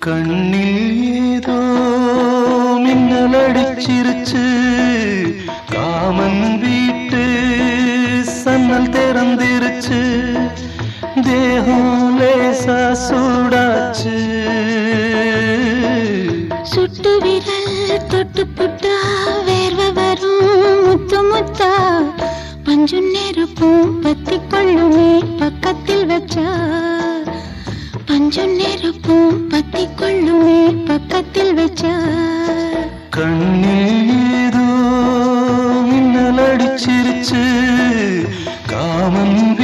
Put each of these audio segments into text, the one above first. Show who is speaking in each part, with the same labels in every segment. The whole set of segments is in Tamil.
Speaker 1: கண்ணில் ஏதோ மின்னல் அடிச்சிருச்சு. காமன் வீட்டு சன்னல் திறந்திருச்சு. தேகம் லேசா சூடாச்சு.
Speaker 2: சுட்டு விரல் தொட்டு புட்டா
Speaker 1: காமன்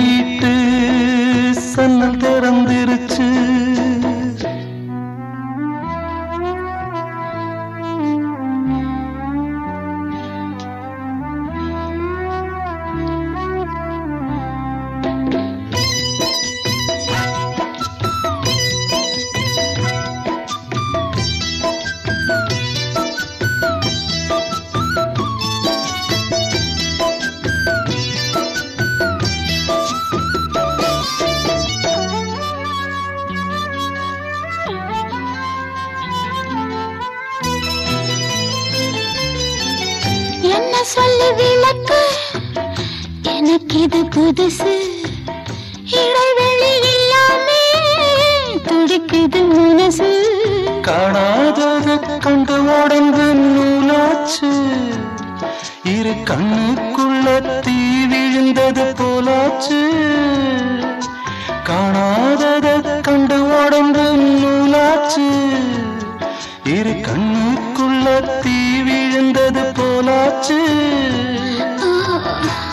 Speaker 2: சொல்லி விளக்கு. எனக்கு இது புதுசு. இடைவெளி இல்லாமே துடிக்குது மனசு.
Speaker 1: காணாதது கண்டு உடம்பு நூலாச்சு. இரு கண்ணுக்குள்ள தீ விழுந்தது போலாச்சு. காணாதத கண்டு உடம்பு நூலாச்சு. இரு கண்ணுக்குள்ள தீ போலாச்சு.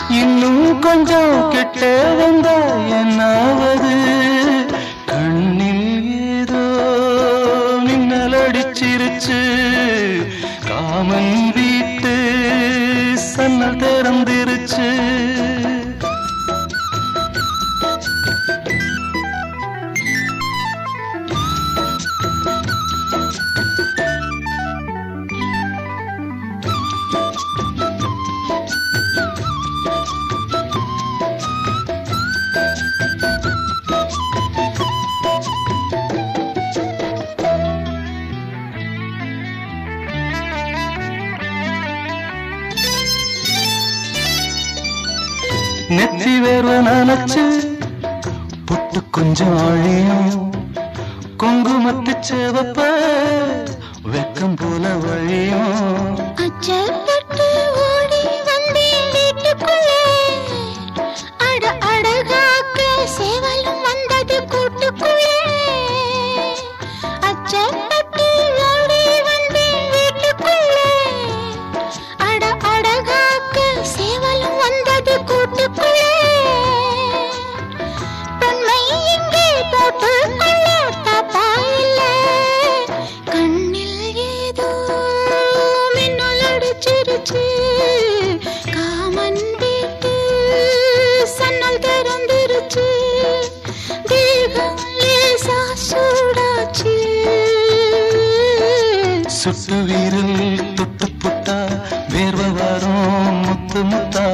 Speaker 1: இன்னும் கொஞ்சம் கிட்ட வந்தா என்னாவது? கண்ணில் ஏதோ மின்னல் அடிச்சிருச்சு. காமன் வீட்டு சன்னல் திறந்திருச்சு. நெத்தி வேர்வ நினைச்சு புட்டு கொஞ்சம் அழியும் குங்குமத்து சேவப்ப சுட்டு வீரல் தொட்டு புட்டா வேர்வ வரும் முத்து முத்தா.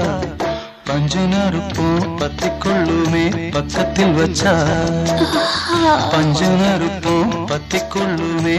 Speaker 1: பஞ்சு நறுப்பும் பத்து கொள்ளுமே பக்கத்தில் வச்சா பஞ்சு நறுப்பும் பத்தி கொள்ளுமே